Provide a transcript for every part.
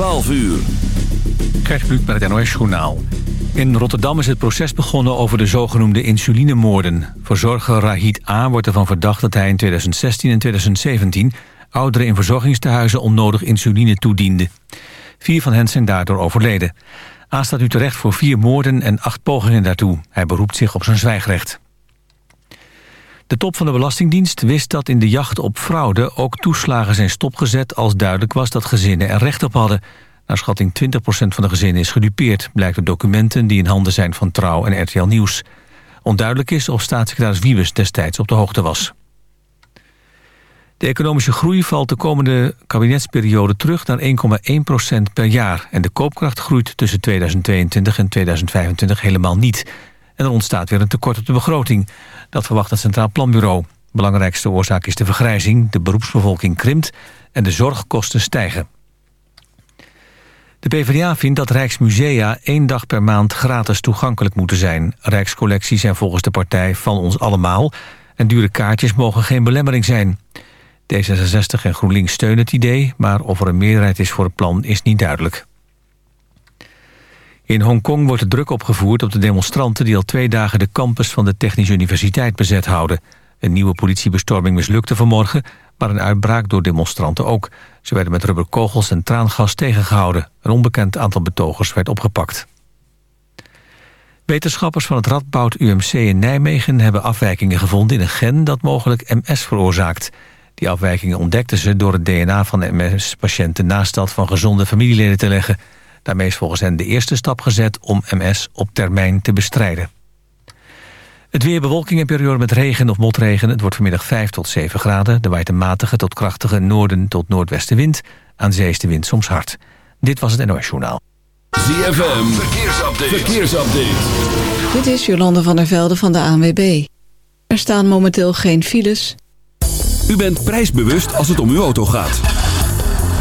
12 uur. Gert Kluk met het NOS-journaal. In Rotterdam is het proces begonnen over de zogenoemde insulinemoorden. Verzorger Rahid A. wordt ervan verdacht dat hij in 2016 en 2017... ouderen in verzorgingstehuizen onnodig insuline toediende. Vier van hen zijn daardoor overleden. A. staat nu terecht voor vier moorden en acht pogingen daartoe. Hij beroept zich op zijn zwijgrecht. De top van de Belastingdienst wist dat in de jacht op fraude... ook toeslagen zijn stopgezet als duidelijk was dat gezinnen er recht op hadden. Naar schatting 20% van de gezinnen is gedupeerd... blijkt uit documenten die in handen zijn van Trouw en RTL Nieuws. Onduidelijk is of staatssecretaris Wiebes destijds op de hoogte was. De economische groei valt de komende kabinetsperiode terug naar 1,1% per jaar. En de koopkracht groeit tussen 2022 en 2025 helemaal niet. En er ontstaat weer een tekort op de begroting. Dat verwacht het Centraal Planbureau. Belangrijkste oorzaak is de vergrijzing, de beroepsbevolking krimpt en de zorgkosten stijgen. De PvdA vindt dat Rijksmusea één dag per maand gratis toegankelijk moeten zijn. Rijkscollecties zijn volgens de partij van ons allemaal... en dure kaartjes mogen geen belemmering zijn. D66 en GroenLinks steunen het idee... maar of er een meerderheid is voor het plan is niet duidelijk. In Hongkong wordt de druk opgevoerd op de demonstranten... die al twee dagen de campus van de Technische Universiteit bezet houden. Een nieuwe politiebestorming mislukte vanmorgen... maar een uitbraak door demonstranten ook. Ze werden met rubberkogels en traangas tegengehouden. Een onbekend aantal betogers werd opgepakt. Wetenschappers van het Radboud UMC in Nijmegen... hebben afwijkingen gevonden in een gen dat mogelijk MS veroorzaakt. Die afwijkingen ontdekten ze door het DNA van MS-patiënten... naast dat van gezonde familieleden te leggen... Daarmee is volgens hen de eerste stap gezet om MS op termijn te bestrijden. Het weer bewolking en periode met regen of motregen. Het wordt vanmiddag 5 tot 7 graden. Er waait een matige tot krachtige noorden tot noordwestenwind. Aan zee is de wind soms hard. Dit was het NOS Journaal. ZFM, verkeersupdate. verkeersupdate. Dit is Jolande van der Velde van de ANWB. Er staan momenteel geen files. U bent prijsbewust als het om uw auto gaat.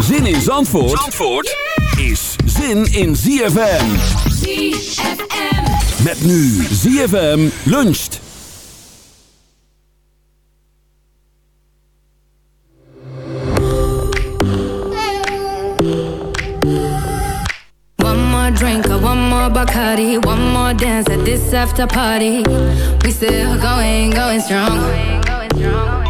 Zin in Zandvoort, Zandvoort is zin in ZFM. ZFM. Met nu ZFM luncht. One more drink or one more Bacardi, one more dance at this after party. We still going, going strong.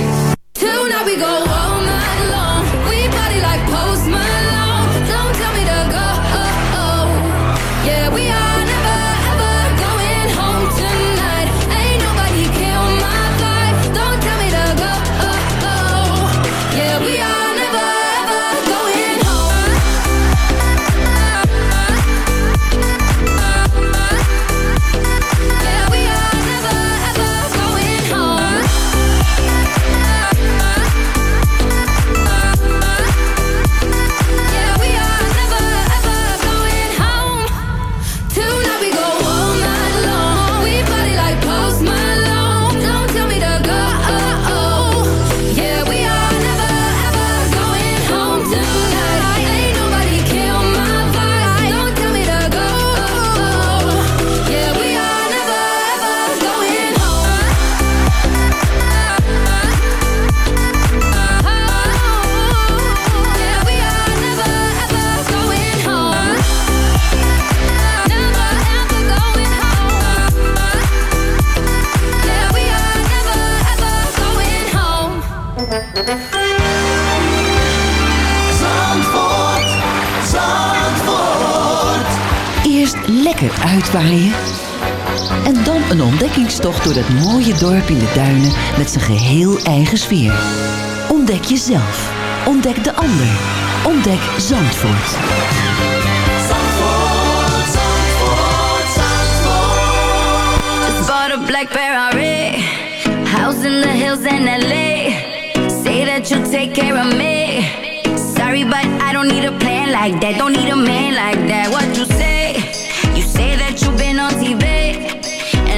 Uitwaaien. En dan een ontdekkingstocht door dat mooie dorp in de duinen met zijn geheel eigen sfeer. Ontdek jezelf. Ontdek de ander. Ontdek Zandvoort. Zandvoort, Zandvoort, Zandvoort. A black. House in the hills in LA. Say that you'll take care of me. Sorry, but I don't need a plan like that. Don't need a man like that. What you say?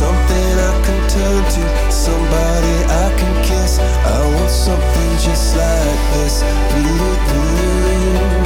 Something I can turn to, somebody I can kiss. I want something just like this. Blue, blue.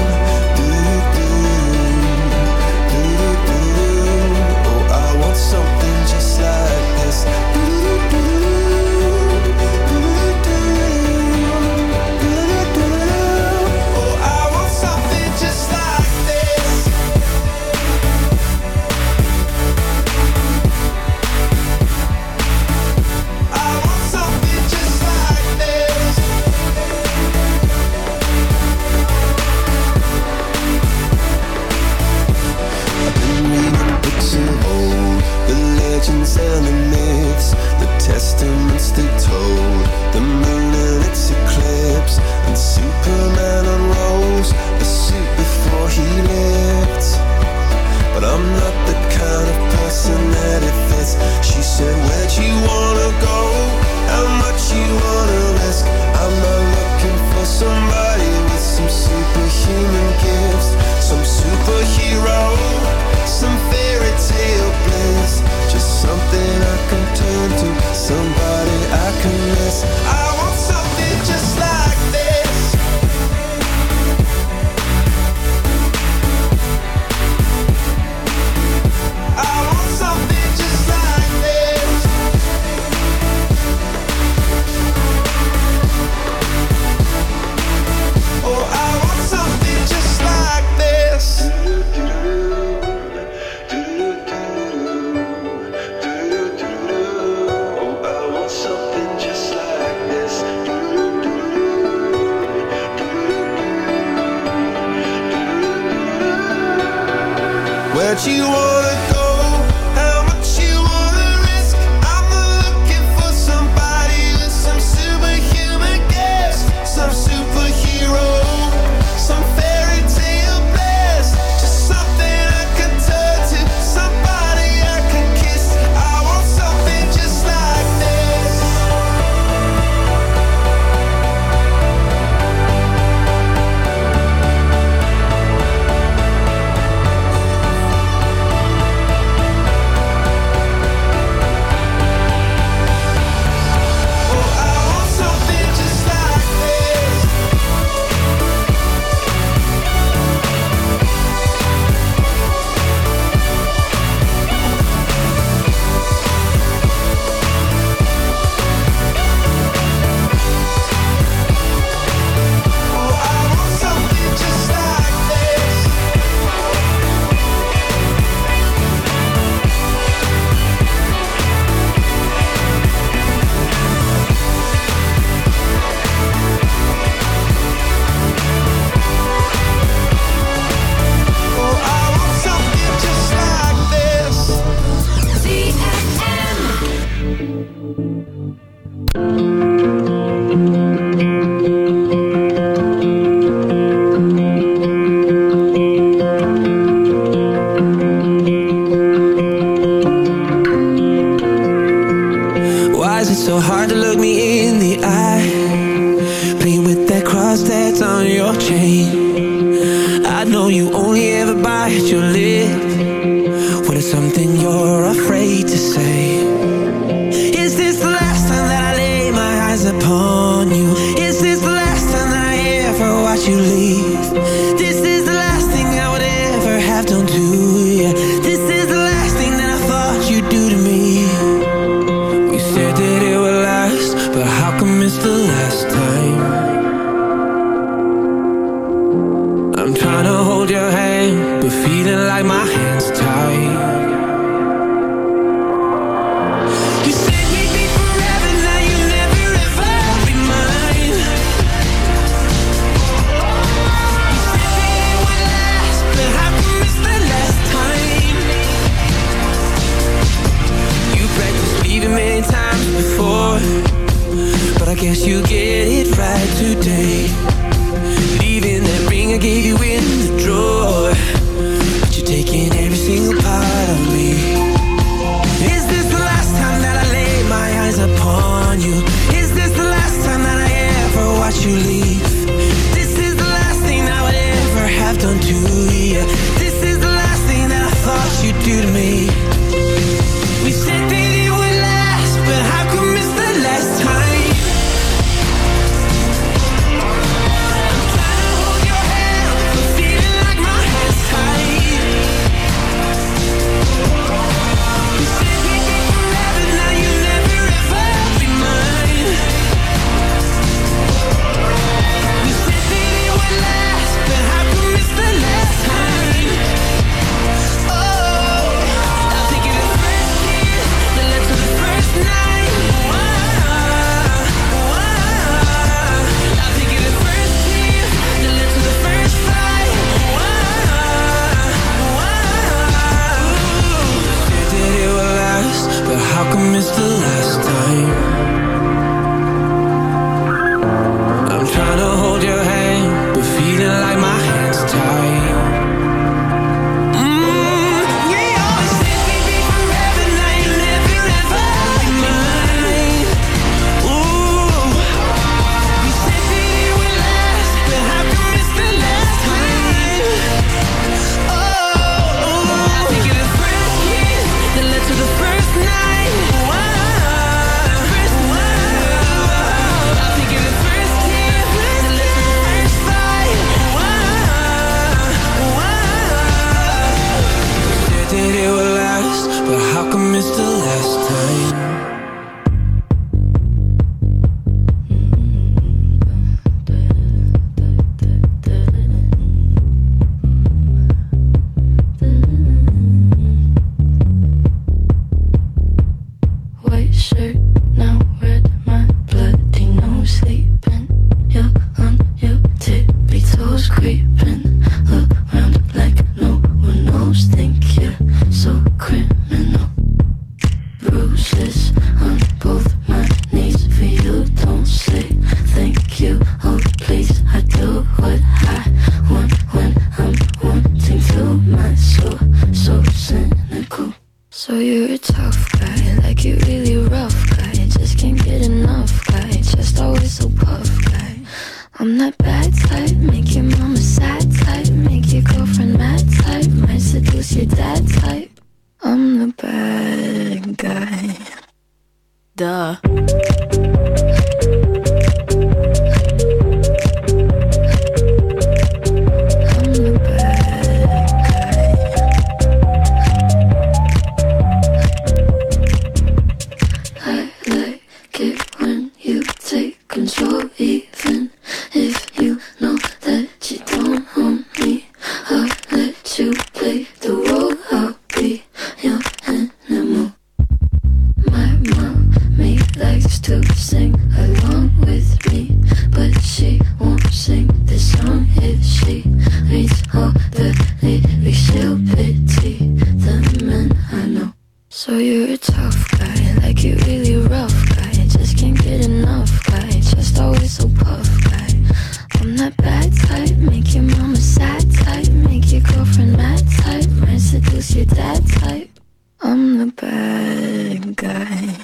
guy.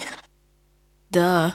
Duh.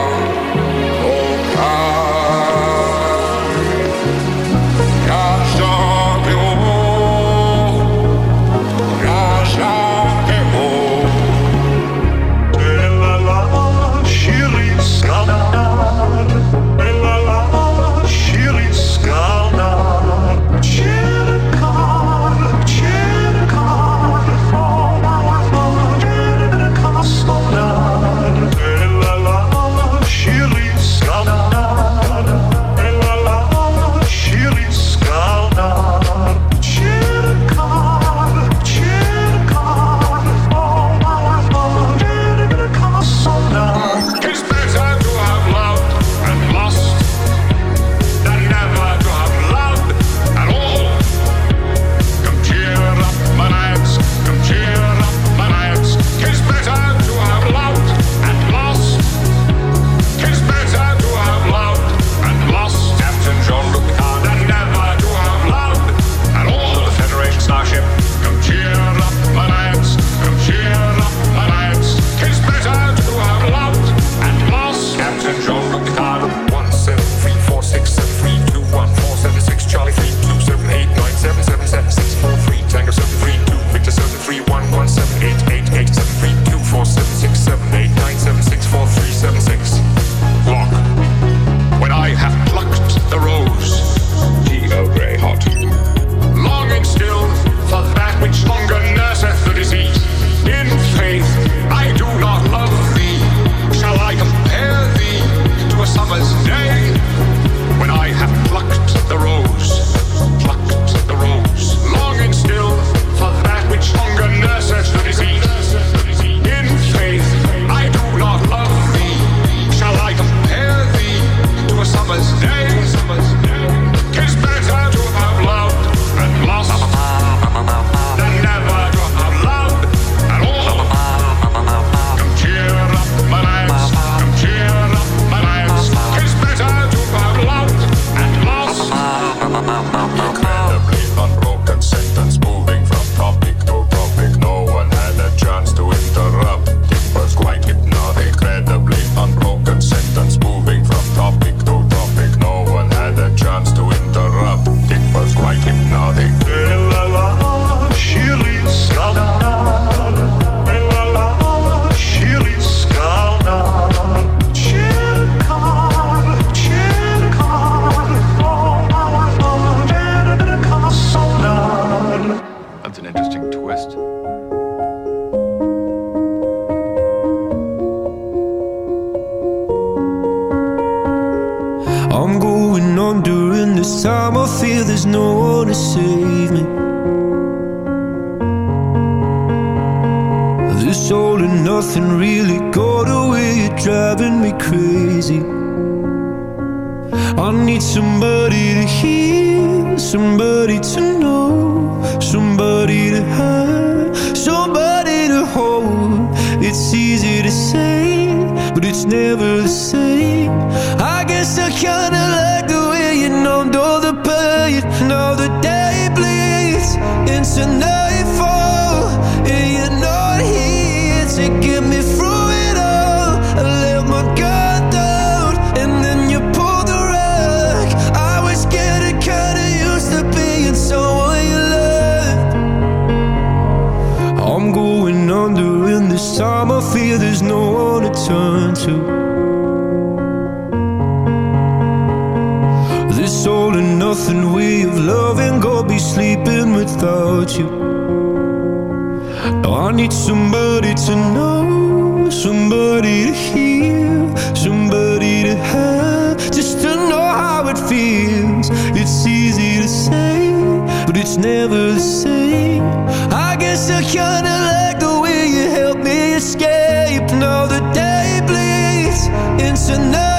mensen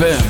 ZFM.